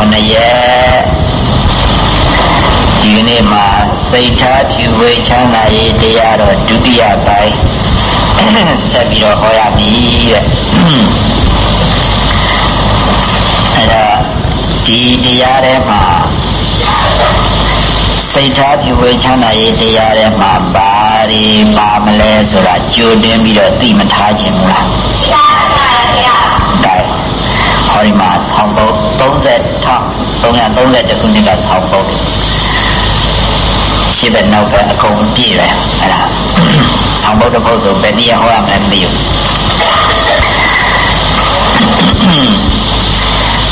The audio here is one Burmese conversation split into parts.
29ရက်ဒီနေ့မှာစိတ်ထားဖြူဝေချမ်းသာရေးတရားတော်ဒုတိယပိုင်းဆက်ပြီးတော့ဟောရမည်တဲ့အဲ့တော့ဒီတရားထဲမှာစိတ်ထားပြုဝေချမ်းသာရေးတရားထဲမှာဘာတွေပါမလဲဆိုတာကြိုတင်ပြီးတော့သိမထားခြင်းမလားသိပါပါဗျာ ဒါဟောဒီမှာဆောင်းပုတ်30ထောင်330ခုနှစ်ကဆောင်းပုတ်ရှိတဲ့နောက်ပဲအကုန်ပြည့်တယ်အဲ့ဒါဆောင်းပုတ်တစ်ပုတ်ဆိုဘယ်နည်းဟောရမလဲမသိဘူး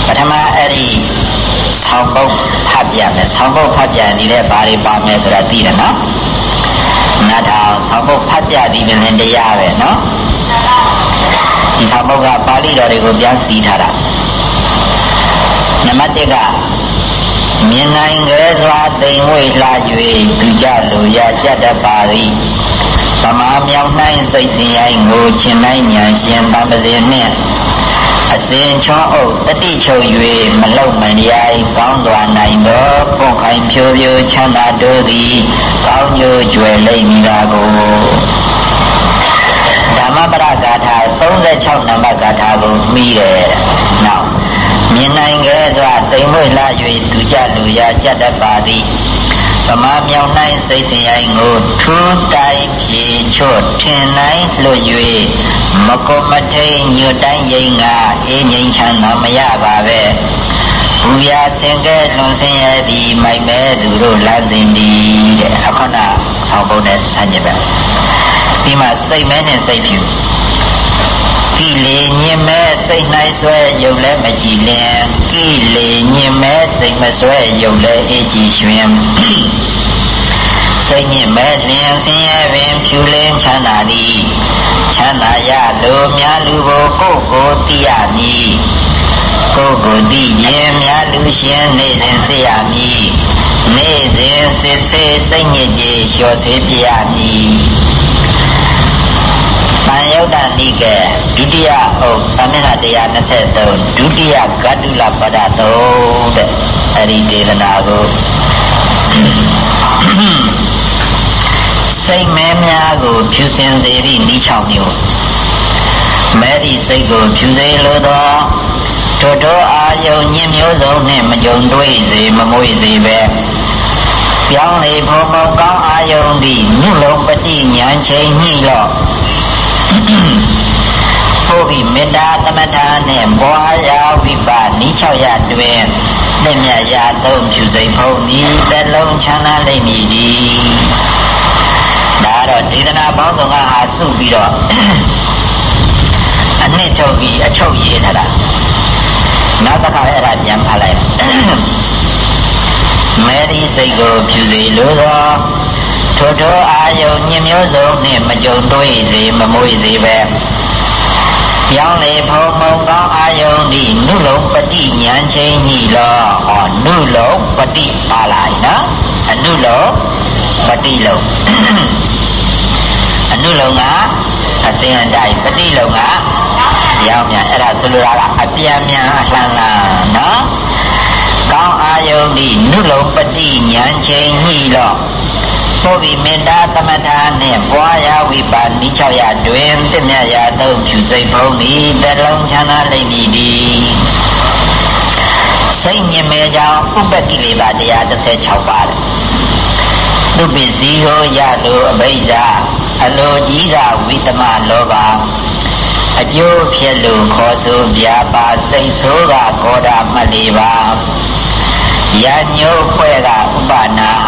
ပထမအဲ့ဒီဆောင်းပုတ်ဖတ်ပြမယ်ဆောင်းပုတ်ဖတ်ပြနေတဲ့ဘာတွေပါမယ်ဆိုတာသိတယ်နော်နားထောင်ဆောင်းပုတ်ဖတ်ပြသည်လည်းတရားပဲနော် ဒီဆောင်းပုတ်ကပါဠိတော်တွေကိုပြန်စီထားတာနံပါတ်1ကမြင်နိုင်ကြစွာတိမ်ဝိလှ၍သူကြလိုရကြတတ်ပါ၏သမာမြောင်နိုင်စိတ်စဉ်ရိုင်းကိုချင်းနိုင်ညာရှင်တံပစေနှင့်အစဉ်ချောအုပ်တတိချုပ်၍မလုံမရိုင်းကောင်းစွာနိုင်သောဖွန်ခိုင်ဖြိုးဖြိုးချမ်းသာတို့သည်ကောင်းကျိုးကျွယ်လိမ့်မည်သာကိုဓမ္မပရဂါထာ 36နံပါတ်ဂါထာကိုမှီးတယ်။နောက်မြင်နိုင်ခဲ့စွာတိမ်မွေ့လာ၍သူကြလူရာကြတတ်ပါသည်ဗမာမြောင်နိုင်စိတ်စင်ရိုင်းကိုထူးတိုင်ဖြေချွတ်ထင်နိုင်လွတ်၍မကုမထိန်ညွတ်တိုင်းရင်ကအေးငိမ့်ချမ်းသာမရပါပဲဘူပြဆင်ကဲလွန်ဆင်းရသည်မိုက်မဲသူတို့လာစဉ်သည်တဲ့အခဏဆောင်းပုံနဲ့ဆန်းကျင်ပဲဒီမှာစိတ်မဲနဲ့စိတ်ဖြူ ကိလေညင်မဲ့စိတ်၌ဆွဲယုံလဲမကြည်လင်ကိလေညင်မဲ့စိတ်မဆွဲယုံလဲအေးကြည်ရွှင်စိတ်ညင်မဲ့လျင်ဆင်းရဲပင်ဖြူလင်းချမ်းသာသည်ချမ်းသာရလိုများလူကိုကိုယ်ကိုသိရမည်ကိုယ်ကိုသိရင်များလူရှင်နေစဉ်စေရမည်နေစဉ်စစ်စေစိတ်ညစ်ကြေလျှော်စေပြရမည် ပန်ယုတ်တနိကေဒုတိယအုပ်သမဏ123ဒုတိယဂတုလပဒတုတဲ့အဲ့ဒီဒေသနာကိုစိတ်မဲများကို ဖြူစင်စေသည့်ဤ6မျိုးမဲသည့်စိတ်ကို ဖြူစေလိုသောထိုထိုအာယုံညင်မျိုးစုံနှင့်မကြုံတွေ့စေမမွေစေပဲပြောင်းလေဘုံဘုံကောင်းအာယုံသည်ညလုံးပတိညာချိန်ညှိလော့ ဖို့ပြီးမေတ္တာသမထနှင့်ဘွာရာဝိပါနိ၆ရတွင်သင်မြတ်ရာသုံးဖြူစိတ်ဖုံးဤတလုံးချမ်းသာလိမ့်မည်ဒီဒါတော့ဒေသနာပေါင်းစုံကဟာစုပြီးတော့အနှစ်ထုတ်ပြီးအချုပ်ရေးထားတာနောက်တစ်ခါအဲ့ဒါပြန်ဖတ်လိုက်မေရီစိတ်ကိုဖြူစေလိုသောထိုထိုအာယုံညမျိုးစုံနှင့်မကြုံတွေ့စေမမွေစေပဲ ပြောင်းလေဖုံမုံကောင်းအာယုံဒီနုလုံးပฏิဉာဏ်ချင်းညိလောဟောနုလုံးပฏิပါလိုက်နော်အနုလုံးပฏิလုံးအနုလုံးကအစဉ်အတိုင်းပฏิလုံးကရောင်းမြန်အဲ့ဒါဆိုလိုတာကအပြန်မြန်အလှမ်းလားနော်ကောင်းအာယုံဒီနုလုံးပฏิဉာဏ်ချင်းညိလော ဆိုပြီးမေတ္တာသမထနှင့်ပွားရာဝိပါနိ၆ရတွင်တမြတ်ရာသုံးဖြူစိတ်ဖုံးသည်တလုံးချမ်းသာလိမ့်မည်ဒီစိတ်ညင်မဲကြောင့်ဥပတိလေပါတရား16ပါးသူပစ္စည်းဟောရလိုအဘိဓါအလိုကြီးသာဝိတမလောဘအကျိုးဖြစ်လို့ခေါ်ဆိုပြပါစိတ်ဆိုးကကောဓာမှတ်လေးပါရညို့ဖွဲ့ကဥပနာဟာ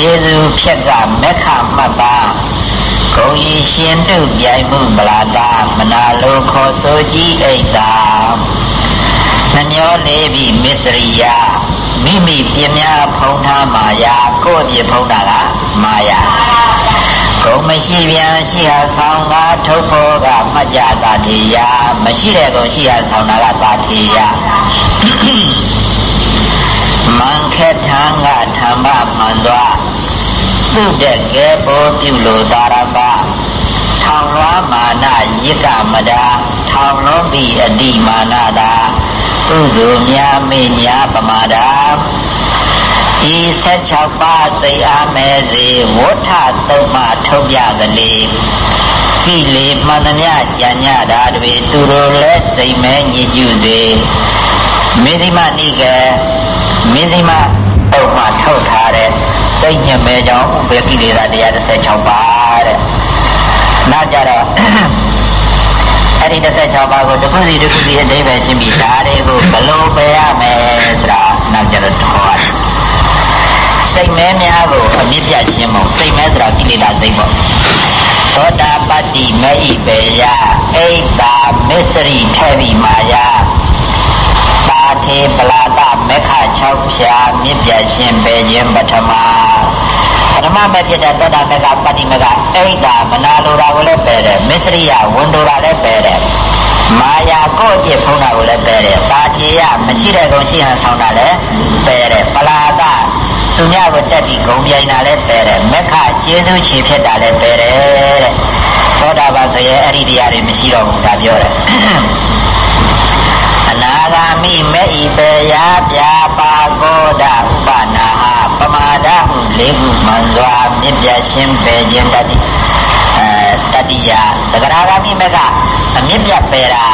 ယေစုဖြက်ကမက္ခမှတ်ပါဂုံရီရှင်တုပြိုင်မှုမလာတာမနာလိုခေါ်ဆိုကြည့်အိတ်တာနှမျောလေးပြီးမစ္စရိယမိမိပြင်းများဖုံးထားမာယာကိုယ့်ပြဖုံးတာကမာယာဂုံမရှိပြန်ရှိဟာဆောင်ကထုတ်ဖို့ကမှတ်ကြတာထေယမရှိတဲ့ကုံရှိဟာဆောင်တာကတာထေ ယလက်ထံကဓမ္မမှန်သွားသူ့တဲ့ကဲပေါ်ပြုလို့သာရပထောင်လွှားမာနရစ်ကမတာထောင်လုံးပြီးအတိမာနတာကုသိုလ်များမေညာပမာဒာဤ16ပါးစိတ်အားမဲ့စေဝဋ္ဌသုံးပါထုတ်ပြကလေးကိလေမှန်သမျှကြံညတာတွေသူတို့လည်းစိတ်မဲညစ်ကြစေမေဇိမနိကေ မေဇိမအုပ်မှထုတ်ထားတဲ့စိတ်ညစ်မဲကြောင့်ဥပ္ပကိလေသာ116ပါးတဲ့နောက်ကြတော့အဲ့ဒီ16ပါးကိုတစ်ခုစီတစ်ခုစီအသေးပဲရှင်းပြီးဒါတွေကိုဘလို့ပယ်ရမယ်ဆိုတာနောက်ကြတော့ထောရတယ်စိတ်မဲများကိုအမြင့်ပြရှင်းဖို့စိတ်မဲဆိုတာကိလေသာစိတ်ပေါ့သောတာပတ္တိမေဣပေယအိတာမစ္စရိထဲဝိမာယပါထေပလာတ မေခ6ဖြာမြင့်ပြရှင်းပေခြင်းပထမပထမမဲ့ဖြစ်တဲ့သောတာမေကပတ္တိမေကအိတာမနာလိုတာကိုလည်းပယ်တယ်မစ္စရိယဝန်တိုတာလည်းပယ်တယ်မာယာကိုယ့်အဖြစ်ဖုံးတာကိုလည်းပယ်တယ်ပါထေယမရှိတဲ့ကုန်ရှိဟန်ဆောင်တာလည်းပယ်တယ်ပလာတသူများကိုတက်ပြီးဂုံပြိုင်တာလည်းပယ်တယ်မက္ခကျေးဇူးချီဖြစ်တာလည်းပယ်တယ်တဲ့သောတာပန်ဆိုရင်အဲ့ဒီတရားတွေမရှိတော့ဘူးဒါပြောတယ်အနာဂါ မိမေဣပေယပြာပါကောဒဥပနာဟပမာဒဟုလေးခုမှန်စွာမြင့်ပြခြင်းပယ်ခြင်းတတိအဲတတိယသဂရာဂါမိမေကအမြင့်ပြပယ်တာ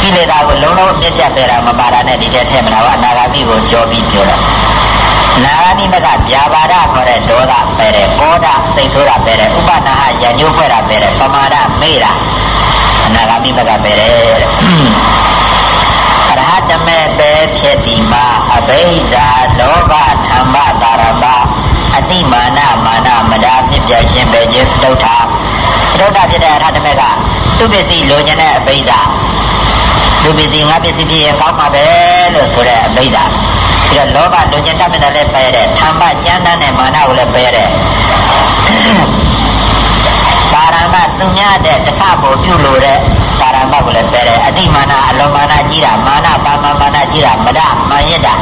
ကိလေသာကိုလုံးလုံးအမြင့်ပြပယ်တာမပါတာနဲ့ဒီတဲ့ထဲမလားအနာဂါမိကိုကြောပြီးပြောတာနာဂာနိမကဗျာပါဒခေါ်တဲ့ဒေါသပဲတဲ့ကောဒစိတ်ဆိုးတာပဲတဲ့ဥပနာဟရညှိုးဖွဲ့တာပဲတဲ့ပမာဒမေ့တာအနာဂာမိမကပဲတဲ့ရဟတမေပဲဖြစ်ဒီ ဗိဓာလောဘဓမ္မတာရမအတိမာနမာနမဒါပြည့်ပြည့်ရှင်ပဲခြင်းသုဒ္ဓါသုဒ္ဓါဖြစ်တဲ့အရဟတမေကသူပစ္စည်းလိုချင်တဲ့အဗိဓာသူပစ္စည်းငါပစ္စည်းဖြစ်ရင်ကောင်းပါပဲလို့ဆိုတဲ့အဗိဓာပြီးတော့လောဘလိုချင်တတ်မဲ့တယ်လည်းပယ်တဲ့ဓမ္မကျမ်းသားနဲ့မာနကိုလည်းပယ်တဲ့ပါရမသူများတဲ့တခါပေါ်ပြုလို့တဲ့ လည်းပယ်တယ်အတိမာနအလုံးမာနကြီးတာမာနပါမမာနကြီးတာမဒမာရစ်တာ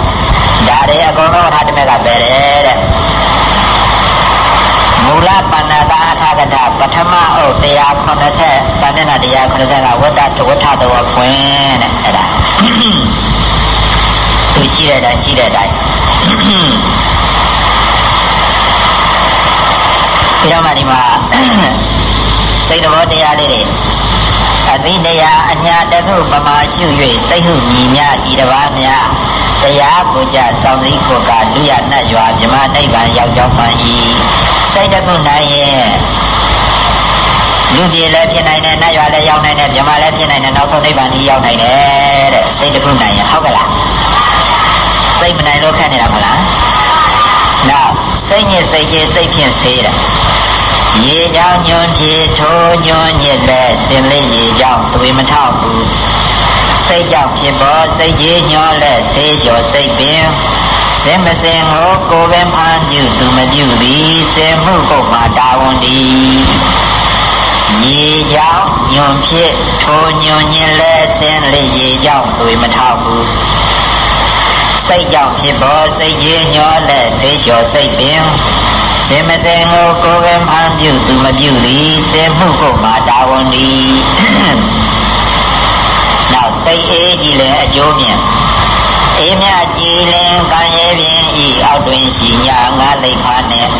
ဒါတွေအကုန်လုံးထားတဲ့ကပယ်တယ်တဲ့မူလပဏ္ဏတာအထာကတပထမအုပ်180စာမျက်နှာ180ကဝတ္တတဝဋ္ဌတော်ခွင်တဲ့အဲ့ဒါသူရှိတဲ့အတိုင်းရှိတဲ့အတိုင်းဒီတော့မှဒီမှာစိတ်တော်တရားလေးတွေအ သိတရားအညာတခုပမာရှု၍စိတ်ဟုညီမြဤတစ်ပါးများတရားကိုကြဆောင်စည်းကိုကလူရနှက်ရွာမြမနိဗ္ဗာန်ရောက်ကြောင်းမှန်၏စိတ်တခုနိုင်ရင်လူပြည်လည်းဖြစ်နိုင်တယ်နတ်ရွာလည်းရောက်နိုင်တယ်မြမလည်းဖြစ်နိုင်တယ်နောက်ဆုံးနိဗ္ဗာန်ကြီးရောက်နိုင်တယ်တဲ့စိတ်တခုနိုင်ရင်ဟုတ်ကလားစိတ်မနိုင်လို့ခက်နေတာမလားနောက်စိတ်ညစ်စိတ်ကြီးစိတ်ဖြင့်ဆေးတယ် ရေကြောင်ညွန်ဖြေထိုးညွန်ညစ်လဲစင်လေးရေကြောင်တွေမထောက်ဘူးစိတ်ကြောင့်ဖြစ်ပေါ်စိတ်ကြီးညောလဲဆေးလျော်စိတ်ပင်စင်မစင်ဟောကိုယ်ပဲဖန်ပြုသူမပြုသည်စင်မှုပုတ်မှာတာဝန်သည်ရေကြောင်ညွန်ဖြစ်ထိုးညွန်ညစ်လဲစင်လေးရေကြောင်တွေမထောက်ဘူးစိတ်ကြောင့်ဖြစ်ပေါ်စိတ်ကြီးညောလက်ဆေးလျှော်စိတ်ပင် စင်မစင်ကိုကိုယ်ပင်ဖန်ပြုသူမပြုသည်စင်မှုကိုမှတာဝန်သည်နောက်စိတ်အေးကြည်လည်းအကျိုးမြင်အေးမြကြည်လင်ကံရဲပင်ဤအောက်တွင်ရှိညာငါလိခါနှင့်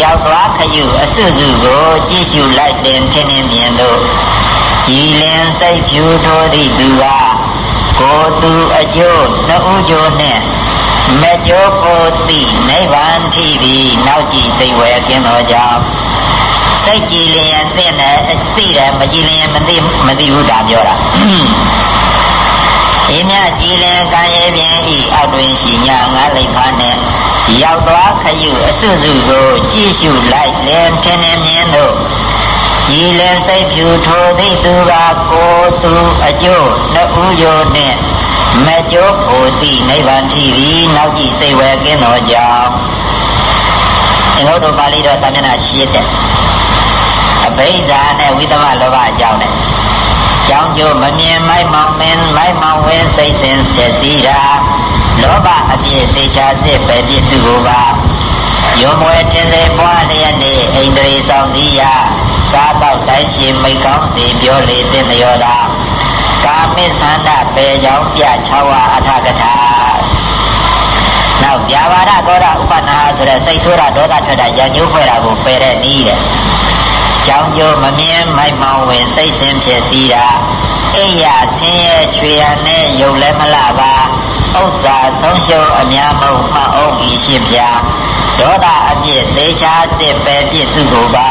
ရောက်သွားခရုအစွစုကိုကြည့်ရှုလိုက်တင်ထင်းမြင်တို့ကြည်လင်စိတ်ဖြူထိုးသည့်သူကကိုသူအကျိုးနှစ်ဦးကျိုးနဲ့ မကျိုးကိုသိနိဗ္ဗာန်ထိပြီးနောက်ကြည့်စိတ်ဝဲကင်းတော်ကြောင့်စိတ်ကြည်လျင်သိတယ်သိတယ်မကြည်လျင်မသိမသိဘူးဒါပြောတာဤမြကြည်လင်ကံရဲ့ပြင်ဤအောက်တွင်ရှိညာငါလိခါနဲ့ရောက်သွားခရုအစွစုကိုကြည့်ရှုလိုက်လင်ထင်းနေမြင်တို့ကြည်လင်စိတ်ဖြူထိုသည့်သူကကိုသူအကျိုးနှစ်ဦးယောနှင့် မကျိုးကိုသိနိဗ္ဗာန်ထိသည်နောက်ကြည့်စိတ်ဝဲကင်းတော်ကြောင့်အင်္ဂုတ္တပါဠိတော်သာမျက်နှာရှိတဲ့အဘိဓါနဲ့ဝိသမလောဘအကြောင်းနဲ့ကြောင်းကျိုးမမြင်မိုက်မောင်မင်းမိုက်မောင်ဝင်းစိတ်စင်ပျက်စီးတာလောဘအပြည့်သေချာစစ်ပဲပြည့်သူကိုပါယုံမွယ်တင်စေပွားလျက်နေအိန္ဒြေဆောင်စည်းရာစားတော့တိုင်းချီမိတ်ကောင်းစီပြောလေသင်လျောတာ ကာမိသန္တပေကြောင့်ပြ6ဝါအထကထာနောက်ဗျာပါဒကောရဥပနာဆိုတဲ့စိတ်ဆိုးတာဒေါသထွက်တာရညှိုးဖွဲ့တာကိုပယ်တဲ့နည်းတဲ့ကြောင်းကျိုးမမြင်မိုက်မောင်ဝင်စိတ်ဆင်းဖြစ်စီတာအိယာဆင်းရဲချွေရနဲ့ယုံလည်းမလှပါဥစ္စာဆုံးရှုံးအများမဟုတ်မှအောင်ဤရှိပြဒေါသအပြစ်သေချာစစ်ပဲပြစ်သူကိုပါ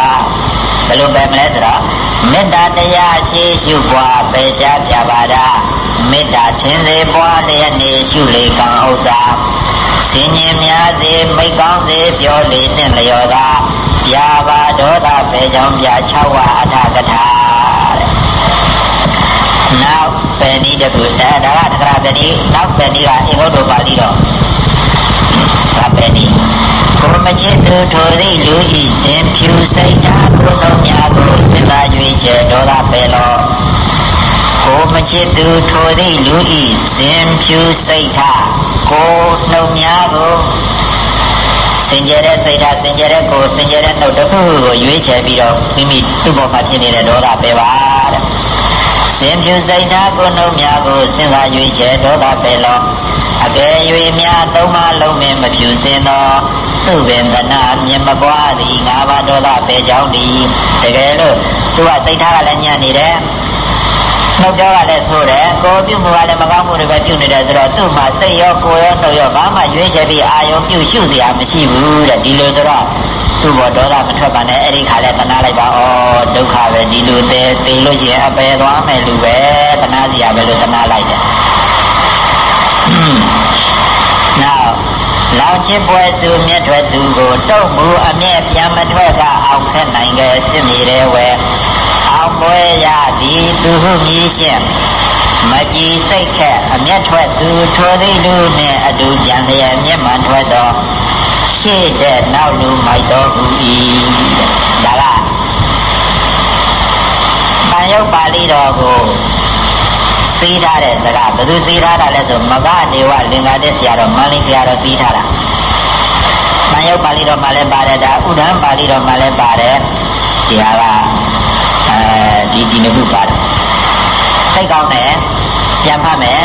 ဘယ်လိုပဲမလဲဆိုတော့ မေတ္တာတရားရှိရှုပွားပေရှားပြပါတာမေတ္တာထင်စေပွားလျက်နေရှုလေကံဥစ္စာစင်ញင်များစေမိတ်ကောင်းစေပြောလေနှင့်လျော်သာပြာပါဒေါသပေကြောင့်ပြ6ဝအထာကထာနောက်ပဲနည်းတခုဒါကတက္ကရာပဲနည်းနောက်ပဲနည်းကအင်္ဂုတ္တပါဠိတော်ဒါပဲနည်း ကိုမချစ်သူထိုသိလူဤရှင်ဖြူစိတ်ဓာတ်ကိုလုံးများကိုစဉ်းစား၍ချေဒေါသပဲလောကိုမချစ်သူထိုသိလူဤရှင်ဖြူစိတ်ဓာတ်ကိုနှုတ်များကိုစင်ကြဲတဲ့စိတ်ဓာတ်စင်ကြဲတဲ့ကိုစင်ကြဲတဲ့နှုတ်တစ်ခုကိုရွေးချယ်ပြီးတော့မိမိသူ့ဘောမှာဖြစ်နေတဲ့ဒေါသပဲပါတဲ့စင်ဖြူစိတ်ဓာတ်ကိုနှုတ်များကိုစဉ်းစားရွေးချယ်ဒေါသပဲလော အကယ်၍များသုံးပါလုံးမင်းမဖြူစင်သောသူပင်သနာမြင်မပွားသည်ငါးပါးဒေါသပဲကြောင်းသည်တကယ်လို့သူကစိတ်ထားကလည်းညံ့နေတယ်နှုတ်ကြောကလည်းဆိုတယ်ကိုပြုမှုကလည်းမကောင်းမှုတွေပဲပြုနေတယ်ဆိုတော့သူ့မှာစိတ်ရောကိုယ်ရောနှုတ်ရောဘာမှရွေးချယ်ပြီးအာယုံပြုရှုစရာမရှိဘူးတဲ့ဒီလိုဆိုတော့သူ့ဘောဒေါသမထွက်ပါနဲ့အဲ့ဒီခါလဲတနာလိုက်ပါဩဒုက္ခပဲဒီလိုသေးသေးလို့ရှိရင်အပယ်သွားမယ်လူပဲတနာစရာပဲလို့တနာလိုက်တယ် နောက်လောင်ချစ်ပွဲစုမြတ်ထွက်သူကိုတုတ်မှုအမျက်ပြန်မထွက်ကအောင်ခက်နိုင်ခဲ့စစ်မြေတဲ့ဝဲအောင်ပွဲရသည်သူဟုမြည်ရှင်းမကြည်စိတ်ခက်အမျက်ထွက်သူထိုသည်လူနှင့်အတူပြန်လျက်မျက်မှန်ထွက်သောရှေ့တဲ့နောက်လူမိုက်တော်ဟူ၏ဒါကတန်ရုပ်ပါဠိတော်ကို စီးထားတဲ့စကားဘယ်သူစီးထားတာလဲဆိုမကနေဝလင်္ကာတဲ့ဆရာတော်မန္လိဆရာတော်စီးထားတာတန်ရုပ်ပါဠိတော်မှာလည်းပါတယ်ဒါဥဒ္ဒံပါဠိတော်မှာလည်းပါတယ်ဒီဟာကအဲဒီဒီနှစ်ခုပါတယ်စိတ်ကောင်းတယ်ပြန်ဖတ်မယ်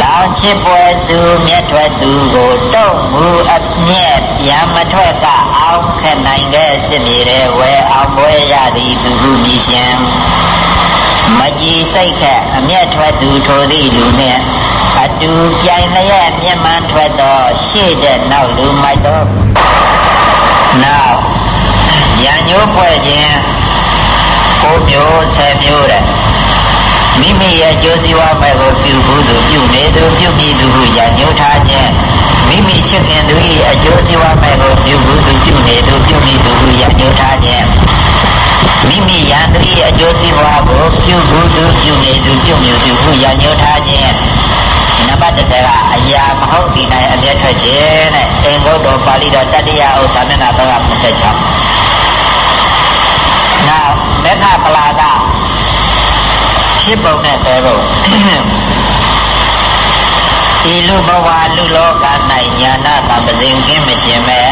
လောင်ချစ်ပွဲစုမြတ်ထွက်သူကိုတုံ့မူအမျ က်ပြန်မထွက်ကအောင်ခက်နိုင်ခဲ့စစ်နေတဲ့ဝဲအောင်ပွဲရသည်သူဟုမြည်ရှင်မကြည်စိတ်ခက်အမျက်ထွက်သူထိုသည့်လူနှင့်အတူပြိုင်လျက်မျက်မှန်ထွက်သောရှေ့တဲ့နောက်လူမိုက်သောနောက်ရန်ညိုးပွဲခြင်းကိုမျိုးဆယ်မျိုးတဲ့ မိမိရဲ့ကြိုးစည်းဝါးမဲ့ကိုပြုဘူးသူပြုနေသူပြုပြီးသူကိုရညှိုးထားခြင်းမိမိချစ်ခင်သူ၏အကျိုးစည်းဝါးမဲ့ကိုပြုဘူးသူပြုနေသူပြုပြီးသူကိုရညှိုးထားခြင်းမိမိရန်သူ၏အကျိုးစည်းဝါးကိုပြုဘူးသူပြုနေသူပြုမိသူကိုရညှိုးထားခြင်းနံပါတ်1ကအရာမဟုတ်ဒီနိုင်အပြည့်ထွက်ခြင်းတဲ့အင်္ဂုတ္တပါဠိတော်တတိယဥစ္စာမျက်နှာ356နောက်မေခပလာဒ ဖြစ်ပုံနဲ့ပဲဖို့ဒီလူဘဝလူလောက၌ညာနာကပဇင်ကင်းမရှင်မဲ့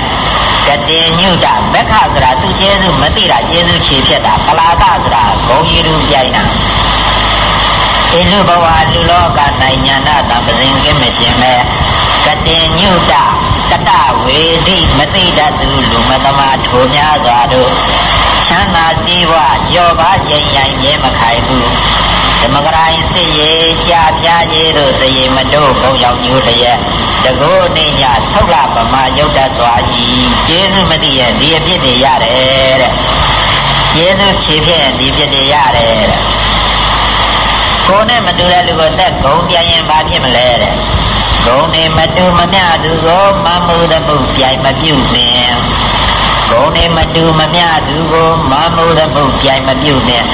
ကတိညုတမက္ခဆိုတာသူကျေစုမသိတာကျေစုခြေဖြစ်တာပလာဒဆိုတာဂုံကြီးလူပြိုင်တာဒီလူဘဝလူလောက၌ညာနာကပဇင်ကင်းမရှင်မဲ့ကတိညုတကတဝေတိမသိတတ်သူလူမသမာထိုများစွာတို့ ချမ်းသာစည်းဝါကြောပါရင်ရင်ရဲမခိုင်ဘူးဓမ္မဂရိုင်းစစ်ရေးကြာပြားကြီးတို့သရေမတို့ဘုံရောက်ညိုးတရက်တကောနေညဆောက်လာပမာရုတ်တစွာဤကျေးဇူးမသိရဲ့ဒီအဖြစ်တွေရတယ်တဲ့ကျေးဇူးဖြည့်ဖြည့်ဒီဖြစ်တွေရတယ်တဲ့ကိုယ်နဲ့မတူတဲ့လူကိုသက်ဂုံပြရင်ဘာဖြစ်မလဲတဲ့ဂုံနေမတူမမျှသူကိုမမှုသမှုပြိုင်မပြုနဲ့ ဂုံနေမတူမမျှသူကိုမမှုသမှုပြိုင်မပြုနဲ့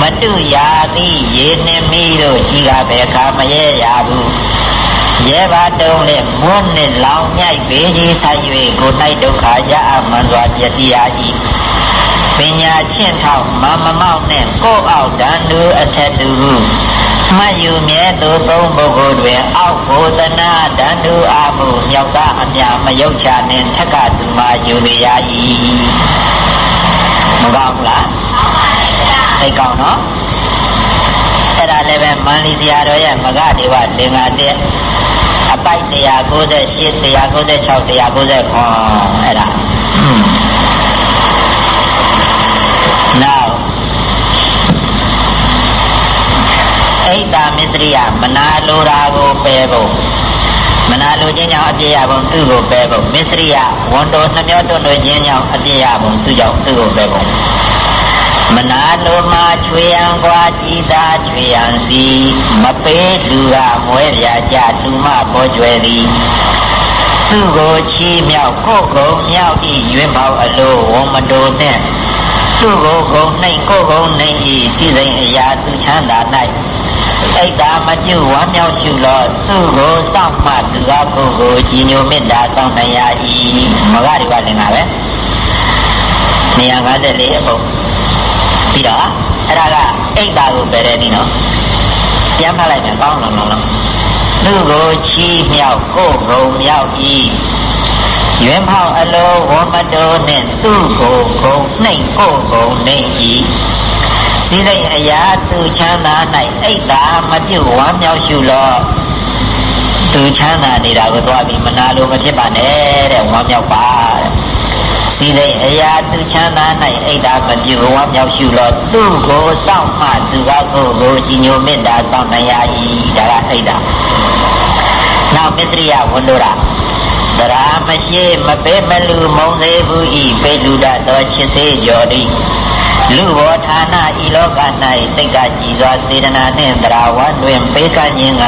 မတူရာသည်ရေနှင်းမိတို့ကြီးကပဲခါမရဲရဘူးရဲပါတုံးနဲ့မွန်းနဲ့လောင်မြိုက်ပေကြီးဆိုင်၍ကိုတိုက်ဒုက္ခရအမှန်စွာပျက်စီးရ၏ပညာချင်းထောက်မမမောက်နဲ့ကိုအောက်တန်သူအထက်သူဟု မှတ်ယူမြဲသူသုံးပုဂ္ဂိုလ်တွင် အောက်ဘုသနာတန်တူအားမှုမြောက်စားအမြမယုတ်ချနှင့်ထက်ကသူမှာယူရရ၏မကောင်းလားသိကောင်းနော်အဲ့ဒါလည်းပဲမန္လီဆရာတော်ရဲ့မဂဒေဝလင်္ကာတဲ့အပိုက်198 196 199အဲ့ဒါနောက် အိတ်တာမစ္စရိယမနာလိုတာကိုပယ်ဖို့မနာလိုခြင်းကြောင့်အပြည့်ရပုံသူ့ကိုပယ်ဖို့မစ္စရိယဝန်တော်နှမျောတွန့်လို့ခြင်းကြောင့်အပြည့်ရပုံသူ့ကြောင့်သူ့ကိုပယ်ဖို့မနာလိုမှချွေရန်ကွာကြည်သာချွေရန်စီမပေးလူကမွဲပြကြသူမပေါ်ကျွယ်သည်သူကိုချီးမြှောက်ကိုယ်ကိုမြောက်ဤရွင်ပေါအလိုဝမတိုနဲ့သူကိုဂုံနှိမ်ကိုဂုံနှိမ်ဤစီစိန်အရာသူချမ်းသာ၌ အိတ်သာမပြုဝမ်းမြောက်ရှုလောသူကိုစောင့်မှသူကကိုကိုကြည်ညိုမေတ္တာဆောင်နိုင်ရ၏မဂရိပါလင်္ကာပဲ154အပုပ်ပြီးတော့အဲ့ဒါကအိတ်သာကိုပဲတဲ့ဒီနော်ပြန်ဖတ်လိုက်မယ်ကောင်းလုံးလုံးလုံးသူကိုချီးမြှောက်ကိုဂုံမြောက်ဤရွင်ဖောက်အလိုဝမတော်နှင့်သူ့ကိုဂုံနှိမ်ကိုဂုံနှိမ်ဤ စိစိတ်အရာသူချမ်းသာ၌အိတ်သာမပြုတ်ဝမ်းမြောက်ရှုလောသူချမ်းသာနေတာကိုသွားပြီးမနာလိုမဖြစ်ပါနဲ့တဲ့ဝမ်းမြောက်ပါတဲ့စီစိတ်အရာသူချမ်းသာ၌အိတ်သာမပြုတ်ဝမ်းမြောက်ရှုလောသူ့ကိုစောင့်မှသူကကိုယ်ကိုကြည်ညိုမေတ္တာဆောင်နိုင်ရ၏ဒါကအိတ်သာနောက်မစ္စရိယဝန်တို့ရာသရာမရှိမပဲမလူမုံသေးဘူးဤပေလူဒတော်ချစ်စေကြော်သည် လူဘောဌာနဤလောက၌စိတ်ကကြည်စွာစေတနာနှင့်သရာဝတွင်ပေကခြင်းက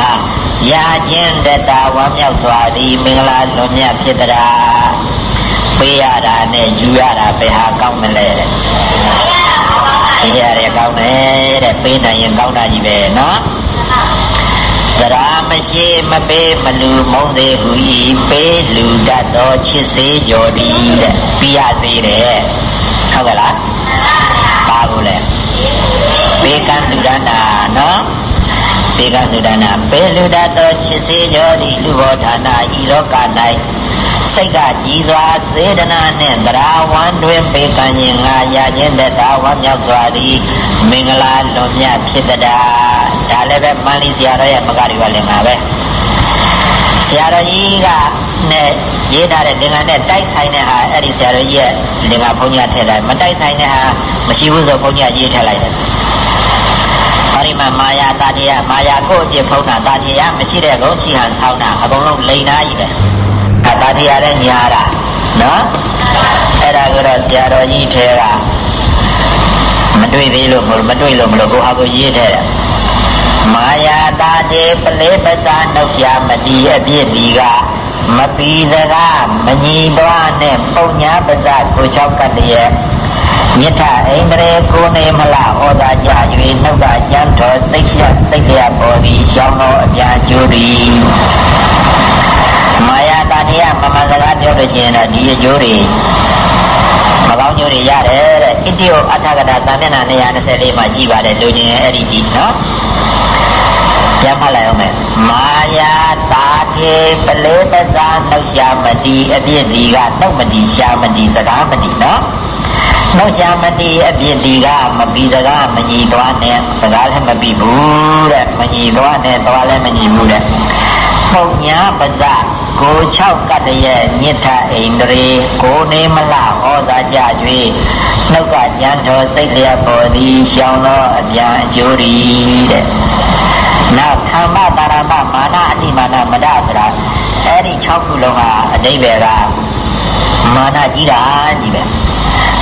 ရာခြင်းတတဝမ်းမြောက်စွာသည်မင်္ဂလာလွန်မြတ်ဖြစ်တရာပေးရတာနဲ့ယူရတာဘယ်ဟာကောင်းမလဲတဲ့ပေးရတယ်ကောင်းတယ်တဲ့ပေးနိုင်ရင်ကောင်းတာကြီးပဲနော်သရာမရှိမပေးမလူမုံသေးဟူ၏ပေးလူတတ်သောချစ်စေကြော်သည်တဲ့ပြရစေတဲ့ဟုတ်ကလားပါ ဘူးလေဘေကံသူဒနာနော်ဘေကံသူဒနာပေးလူတတ်သောချစ်စေကြော်သည်လူဘောဌာနဤလောက၌စိတ်ကကြည်စွာစေတနာနှင့်တရားဝမ်းတွင်ပေကံရင်ငါရခြင်းတတာဝမ်းမြောက်စွာသည်မင်္ဂလာလွန်မြတ်ဖြစ်တတာဒါလည်းပဲမန္လိဆရာတော်ရဲ့မကရီပါလင်္ကာပဲဆရာတော်ကြီးက နဲ့ရေးထားတဲ့လင်္ကာနဲ့တိုက်ဆိုင်တဲ့ဟာအဲ့ဒီဆရာတော်ကြီးရဲ့လင်္ကာဘုန်းကြီးထည့်လိုက်မတိုက်ဆိုင်တဲ့ဟာမရှိဘူးဆိုဘုန်းကြီးရေးထည့်လိုက်တယ်ဟောဒီမှာမာယာတာတရားမာယာကိုအပြစ်ဖုံးတာတာတရားမရှိတဲ့ကုန်းချီဟန်ဆောင်းတာအကုန်လုံးလိန်သားကြီးပဲအတာတရားလည်းညာတာနော်အဲ့ဒါကတော့ဆရာတော်ကြီးထဲကမတွေ့သေးလို့မတွေ့လို့မလို့ကိုအကူရေးထဲတယ်မာယာတာတေပလေပစာနှုတ်ရမတိအပြစ်ဒီက မပီစကားမညီသွားနဲ့ပုံညာပဇကိုချောက်ကတည်းမြစ်ထအိန္ဒြေကိုနေမလဩဇာကြ၍နှုတ်ကကြမ်းတော်စိတ်ရစိတ်ရပေါ်သည်ရှောင်းတော်အပြာကျိုးသည်မာယာတာတရားမမစကားပြောလို့ရှိရင်တော့ဒီအကျိုးတွေမကောင်းကျိုးတွေရတယ်တဲ့ဣတိယအထကတာသာမျက်နှာ224မှာကြည်ပါတယ်လူချင်းအဲ့ဒီကြည့်နော် ပြန်ဖတ်လိုက်အောင်မယ်မာယာတာထေပလေပဇာနှုတ်ရှာမတိအပြစ်ဒီကနှုတ်မတိရှာမတိစကားမတိနော်နှုတ်ရှာမတိအပြစ်ဒီကမပြီးစကားမညီသွားနဲ့စကားလည်းမပြီးဘူးတဲ့မညီသွားနဲ့သွားလည်းမညီဘူးတဲ့ပုံညာပဇကို6ကတည်းရဲ့ညစ်ထအိန္ဒြေကိုနေမလဩဇာကြ၍နှုတ်ကကြံတော်စိတ်လျက်ပေါ်သည်ရှောင်းသောအပြန်အကျိုးရီတဲ့ နောက်ကာမတာရမမာနအတိမာနမဒဆိုတာအဲ့ဒီ6ခုလုံးဟာအတိဘယ်ကမာနကြီးတာကြီးပဲ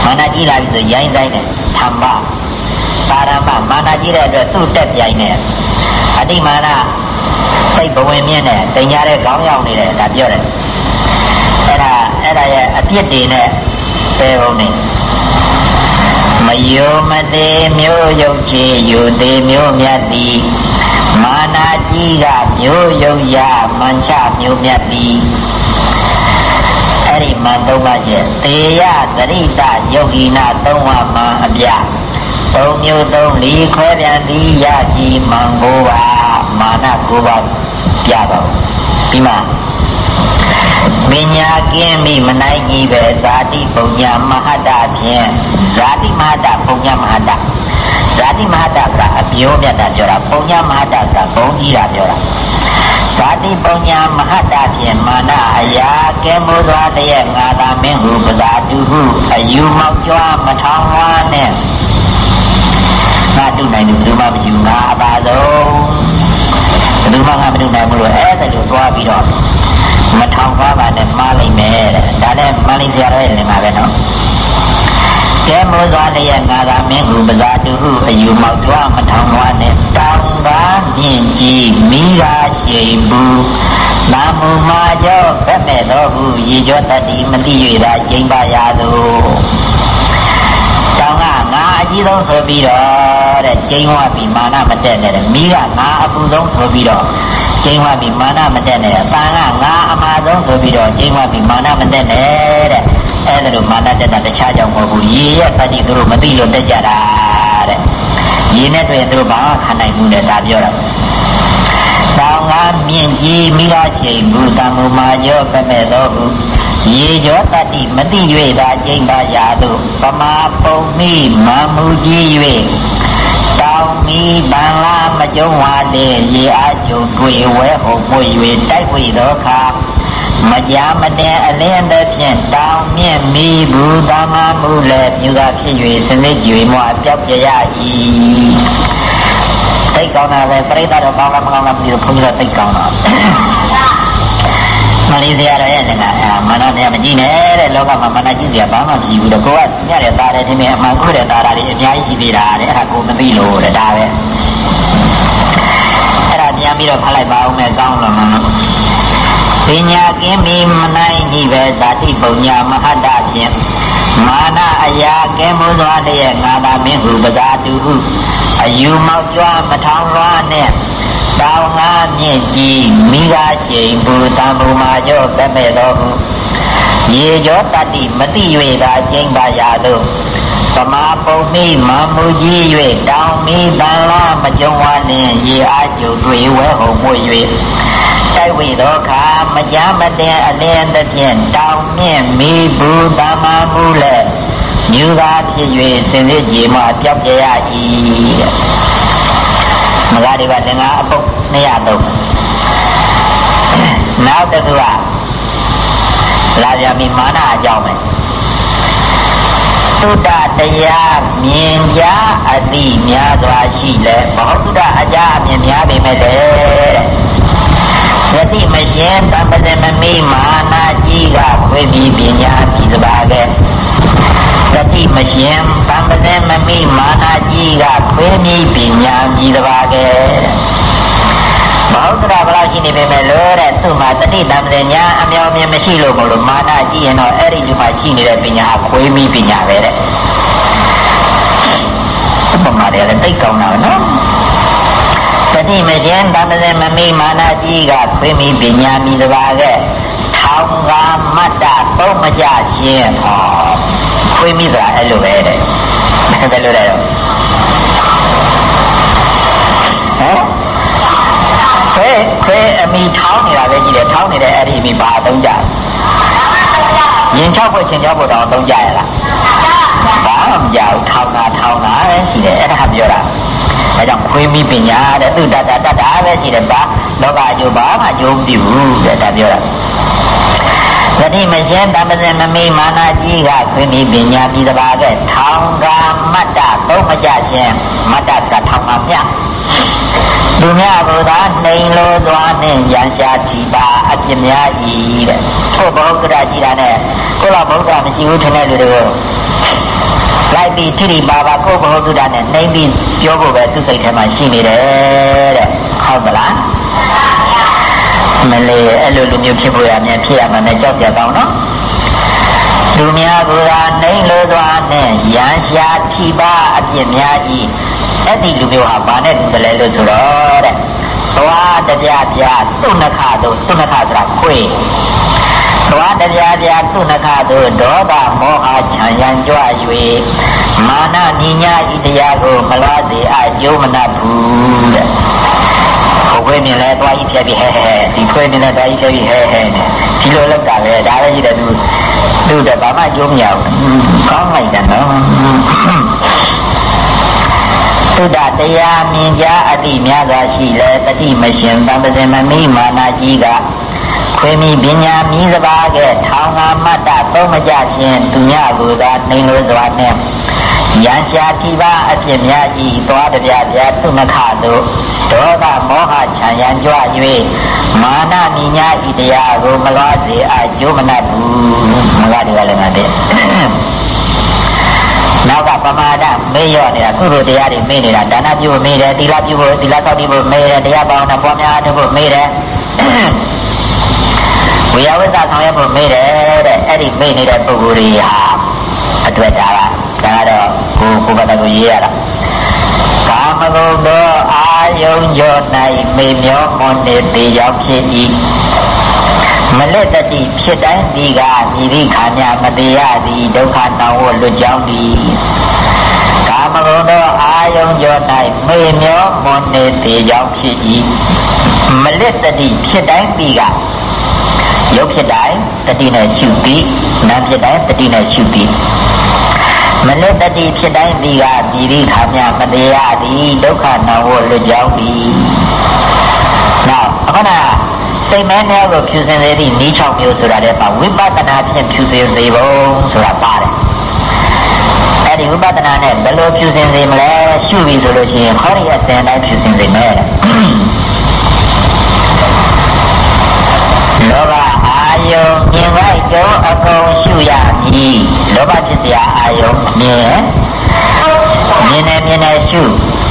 မာနကြီးလာပြီဆိုရိုင်းဆိုင်တယ်ဓမ္မပါရမမာနကြီးတဲ့အတွက်သူ့တက်ပြိုင်တယ်အတိမာနစိတ်ဘဝင်မြင့်တဲ့တင်ကြတဲ့ခေါင်းရောက်နေတယ်ဒါပြောတယ်အဲ့ဒါအဲ့ဒါရဲ့အပြစ်တွေနဲ့ပယ်ပုံနေမယောမသေးမျိုးယုတ်ချေယူသေးမျိုးမြတ်သည် မာနာကြီးကမျိုးယုတ်ရမန်ချမျိုးမြတ်သည်အဲ့ဒီမန်သုံးပါးရဲ့တေယသရိတယုတ်ဂိနာသုံးပါးမှအပြသုံးမျိုးသုံးလီခွဲပြန်သည်ရကြည်မှန်ကိုပါမာနကိုပါပြတော့ပြီးမှပညာကင်းမိမနိုင်ကြီးပဲဇာတိပုံညာမဟာတဖြင့်ဇာတိမဟာတပုံညာမဟာတ ဇာတိမဟာတကအပြောမြတ်တာပြောတာပုံညာမဟာတကဘုံကြီးတာပြောတာဇာတိပုံညာမဟာတဖြင့်မာနအရာကဲမိုးသွားတဲ့ငါသာမင်းဟုပဇာတုဟုအယူမောက်ကြွားမထောင်ဝါနဲ့ငါတုနိုင်သူဘယ်သူမှမရှိဘူးငါအပါဆုံးဘယ်သူမှငါမတုနိုင်ဘူးလို့အဲ့ဒါလိုသွားပြီးတော့မထောင်သွားပါနဲ့မှားလိုက်မယ်တဲ့ဒါလည်းမလေးဆရာတော်ရဲ့လင်ပါပဲနော် ကဲမိုးသွားလျက်ငါသာမင်းဟုပဇာတုဟုအယူမောက်သွားမထောင်သွားနဲ့တောင်ပါမြင့်ကြီးမိရာရှိဘူးနာမူမာကြောဘက်မဲ့တော်ဟုရေကျော်တတ်ဒီမတိ၍သာကျိမ့်ပါရသို့တောင်ကငါအကြီးဆုံးဆိုပြီးတော့တဲ့ကျိမ့်ဝပြီးမာနမတက်နဲ့မိကငါအပူဆုံးဆိုပြီးတော့ကျိန်းဝပြီးမာနမတက်နဲ့အပန်းကငါ အမှားဆုံးဆိုပြီးတော့ကျိန်းဝပြီးမာနမတက်နဲ့တဲ့အဲ့ဒါလိုမာနတက်တာတခြားကြောင့်မဟုတ်ဘူးရေရဲ့တတိသူတို့မသိလို့တက်ကြတာတဲ့ရေနဲ့တွေ့ရင်သူတို့ဘာခံနိုင်ဘူးတဲ့ဒါပြောတာတောင်ကမြင့်ကြီးမိလားရှိဘူးတမူမာရောပဲ့မဲ့တော့ဘူးရေကျော်တတိမတိ၍သာကျိန်းပါရာတို့ပမာပုံမိမမှုကြီး၍ တောင်းမီဗံလာမကြုံဝါလေရေအားကြုံတွေ့ဝဲဟုတ်ပွေ၍တိုက်ပွေသောခါမကြာမတင်အလင်းတဲ့ဖြင့်တောင်းမြင့်မီဘူးသမမှုလည်းမြူသာဖြစ်၍စနစ်ကြွေမွာပြောက်ပြရ၏တိတ်ကောင်းတာပဲပြိတ္တာတော့ကောင်းလားမကောင်းလားမသိဘူးဘုန်းကြီးကတိတ်ကောင်းတာ မလေးစရာတော့ရဲ့ငါမနနဲ့မကြည့်နဲ့တဲ့လောကမှာမနကြည့်စရာဘာမှမရှိဘူးတော့ကိုကညတဲ့သားတဲ့ထင်မြင်အမှန်ခုတဲ့သားတွေအများကြီးရှိသေးတာတဲ့အဲ့ဒါကိုမသိလို့တဲ့ဒါပဲအဲ့ဒါပြန်ပြီးတော့ဖတ်လိုက်ပါဦးမယ်ကောင်းလို့နော်ပညာကင်းပြီးမနိုင်ကြီးပဲဇာတိပုံညာမဟာတဖြင့်မာနအရာကဲမိုးသွားတဲ့ငါသာမင်းဟုပဇာတုဟုအယူမောက်ကြွားမထောင်လွှားနဲ့ တောင်းငါမြင့်ကြီးမိသားရှိန်ဘူတံဘူမာကျော်တမဲ့တော်ဟုရေကျော်တတ္တိမတိ၍သာကျင်းပါရသောသမာပုံမိမမှုကြီး၍တောင်းမိတန်လာမကြုံဝါလင်ရေအားကျုပ်တွေဝဲဟုံမွေ၍တိုက်ဝိသောခါမကြမတင်အလင်းသဖြင့်တောင်းမြင့်မိဘူးတမမှုလည်းမြူသာဖြစ်၍စင်စစ်ကြီးမှပျောက်ပြရ၏ မဂ္ဂဒီကသင်္ဃာအပုတ်203နောက်တစ်ခုကလာပြမီမာနအကြောင်းပဲသုတတရားမြင်ကြအတိများစွာရှိလဲဘောဓုတအကြအမြင်များပေမဲ့လေယတိမရှင်တပ္ပဇမမိမာနာကြီးကခွေပြီးပညာပြီးစပါခဲ့ တတိမရှင်တပ္ပဇမမိမာနာကြီးကခွေပြီးပညာပြီးစပါခဲ့မဟုတ်တာဘလောက်ရှိနေပေမဲ့လို့တဲ့သူ့မှာတတိတံပဇညာအမြောင်မြင်မရှိလို့မလို့မာနကြည့်ရင်တော့အဲ့ဒီလူမှာရှိနေတဲ့ပညာခွေးမိပညာပဲတဲ့ဥပမာတွေလည်းသိကောင်းတာနော်တတိမရှင်တံပဇမမိမာနကြီးကခွေးမိပညာမိတပါကဲထောင်ကမတ္တသုံးမကြရှင်ဟော ခွေးမိဆိုတာအဲ့လိုပဲတဲ့ဘယ်လိုလဲတော့ဟမ်ခွဲခွဲအမိထောင်းနေတာပဲကြည့်တယ်ထောင်းနေတဲ့အဲ့ဒီအမိဘာသုံးကြရင်၆ဘွက်ချင်း၆ဘွက်တော့သုံးကြရလားဘာမှမကြောက်ထောင်းတာထောင်းတာပဲရှိတယ်အဲ့ဒါပြောတာဒါကြောင့်ခွေးမိပညာတဲ့သူတတ်တာတတ်တာပဲရှိတယ်ဘာလောကအကျိုးဘာမှအကျိုးမပြုဘူးတဲ့ဒါပြောတာ သတိမရှင်တပဇင်မမေမာနာကြီးကခွေးမိပညာပြီးတပါးကထောင်းကမတ္တသုံးမကြရှင်မတ္တကထောင်းကမြလူများဘုရားနှိမ်လို့စွာနဲ့ရန်ရှာကြည်ပါအပြစ်များကြီးတဲ့ထို့ဘုရားကြည်တာနဲ့ကိုယ်ကဘုရားမရှိဘူးထင်တဲ့လူတွေကိုလိုက်ပြီးထိတိပါပါကိုယ်ဘုရားနဲ့နှိမ်ပြီးပြောဖို့ပဲသူ့စိတ်ထဲမှာရှိနေတယ်တဲ့ဟုတ်မလား မလေးအဲ့လိုလူမျိုးဖြစ်ဖို့ရမယ်ဖြစ်ရမယ်ကြောက်ကြကောင်းနော်လူများဘုရားနှိမ်လို့စွာနဲ့ရန်ရှာထိပါအပြစ်များကြီးအဲ့ဒီလူမျိုးဟာဘာနဲ့တူတယ်လဲလို့ဆိုတော့တဲ့သွားတပြပြသူ့နှခတို့သူ့နှခဆိုတာခွေသွားတပြပြသူ့နှခတို့ဒေါသမောဟခြံရံကြွ၍မမာနညညာဤတရားကိုမလားစေအကျိုးမနှပ်ဘူးတဲ့ ဟိုခွေးမြင်လဲသွားကြီးဖြတ်ပြီးဟဲဟဲဒီခွေးမြင်လဲသွားကြီးဖြတ်ပြီးဟဲဟဲဒီလိုလောက်တာပဲဒါပဲရှိတယ်သူသူတဘာမှကျိုးမရဘူးကောင်းလိုက်တယ်နော်သုဒ္ဓတရားမြင်ကြအတိများစွာရှိလဲတတိမရှင်တံပဇင်မမိမာနာကြီးကခွေမီပညာမိစပါးကဲထောင်ငါမတ္တသုံးမကြခြင်းသူညကိုသာနှိမ်လို့စွာနဲ့ရန်ရှာတိပါအဖြစ်များဤသွားတပြပြသူမခတို့ ဒေါသမောဟခြံရန်ကြွ၍မာနမိညာဤတရားကိုမလွားစေအကျိုးမနှပ်ဘူးမလွားတယ်လည်းငါတဲ့နောက်ကပမာဒမေ့ရော့နေတာကုသိုလ်တရားတွေမေ့နေတာဒါနပြုဖို့မေ့တယ်သီလပြုဖို့သီလသောက်တည်ဖို့မေ့တယ်တရားပေါင်းတာပွားများတဲ့ဖို့မေ့တယ်ဝေယဝိသဆောင်ရွက်ဖို့မေ့တယ်တဲ့အဲ့ဒီမေ့နေတဲ့ပုဂ္ဂိုလ်တွေဟာအတွက်ဒါကဒါကတော့ကိုကိုယ်ကတည်းကရေးရတာကာ မဂုဏ်သောအာယုံကြော၌မေမျောမွန်နေသေးကြောင့်ဖြစ်၏မလက်တတိဖြစ်တိုင်းဒီကမိရိခာမြမတရားသည်ဒုက္ခနောင်ဝလွတ်ကြောင်းသည်ကာမဂုဏ်သောအာယုံကြော၌မေမျောမွန်နေသေးကြောင့်ဖြစ်၏မလက်တတိဖြစ်တိုင်းဒီကရုပ်ဖြစ်တိုင်းတတိနဲ့ရှုပြီးနာမ်ဖြစ်တိုင်းတတိနဲ့ရှုပြီး မနတတိဖြစ်တိုင်းဒီကပြည်ရိခါမြမတရားသည်ဒုက္ခနောင်ဝလွတ်ကြောင်းသည်နောက်အခုနစိတ်မဲများကိုဖြူစင်စေသည့်ဤ6မျိုးဆိုတာလည်းပါဝိပဿနာဖြင့်ဖြူစင်စေဖို့ဆိုတာပါတယ်အဲ့ဒီဝိပဿနာနဲ့ဘယ်လိုဖြူစင်စေမလဲရှုပြီဆိုလို့ရှိရင်ဟောဒီအစဉ်တိုင်းဖြူစင်စေမယ်လောဘအာ ယုံမြင်လိုက်တော့အကုန်ရှုရမည်လောဘဖြစ်စရာအာယုံမြင်မြင်နေမြင်နေရှု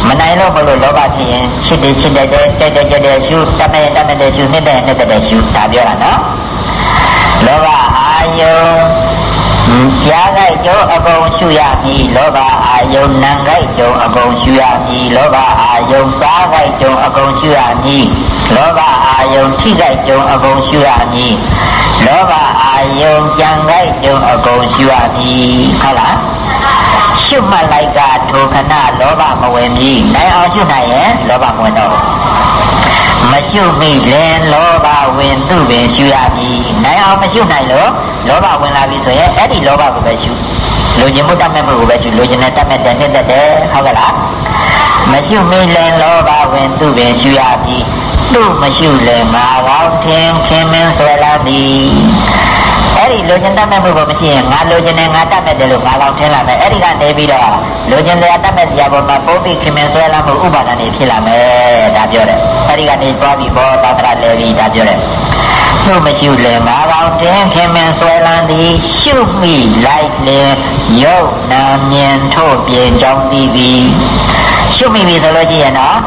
မနိုင်လို့မလို့လောဘဖြစ်ရင်ဖြစ်တယ်ဖြစ်တယ်တဲ့တဲ့တဲ့တဲ့ရှုတမဲ့တမဲ့တဲ့ရှုနှစ်တဲ့နှစ်တဲ့ရှုဒါပြောတာနော်လောဘအာယုံ ကြားလိုက်ကြုံအကုန်ရှုရမည်လောဘအာယုံနံလိုက်ကြုံအကုန်ရှုရမည်လောဘအာယုံစားလိုက်ကြုံအကုန်ရှုရမည်လောဘအာယုံထိလိုက်ကြုံအကုန်ရှုရမည်လောဘအာယုံကြံလိုက်ကြုံအကုန်ရှုရမည်ဟုတ်လားရှုမှတ်လိုက်ကထိုခဏလောဘမဝင်ပြီနိုင်အောင်ရှုနိုင်ရင်လောဘမဝင်တော့မရှုမိရင်လောဘဝင်သူ့ပင်ရှုရမည်နိုင်အောင်မရှုနိုင်လို့ လောဘဝင်လာပြီဆိုရင်အဲ့ဒီလောဘကိုပဲရှုလူကျင်မှုတတ်မဲ့မှုကိုပဲရှုလူကျင်တဲ့တတ်မဲ့တဲ့နှစ်သက်တယ်ဟုတ်ကလားမရှုမိရင်လောဘဝင်သူ့ပင်ရှုရမည်သူ့မရှုလဲငါကောင်းထင်ခင်မင်းဆွဲလာသည် အဲ့ဒီလိုချင်တတ်မဲ့မှုကိုမရှိရင်ငါလိုချင်တယ်ငါတတ်မဲ့တယ်လို့ငါကောင်းထင်လာမယ်အဲ့ဒီကနေပြီးတော့လိုချင်တယ်တတ်မဲ့စရာပေါ်မှာပုံပြီးခင်မင်းဆွဲလာမှုဥပါဒဏ်တွေဖြစ်လာမယ်ဒါပြောတယ်အဲ့ဒီကနေသွားပြီးဘောသာတရလဲပြီးဒါပြောတယ်သူ့မရှိလဲငါကောင်းတင်ခင်မင်းဆွဲလန်းသည်ရှုမိလိုက်လေရုပ်နာမြင်ထို့ပြင်ကြောင်းပြီးပြီရှုမိပြီဆိုလို့ရှိရင်တော့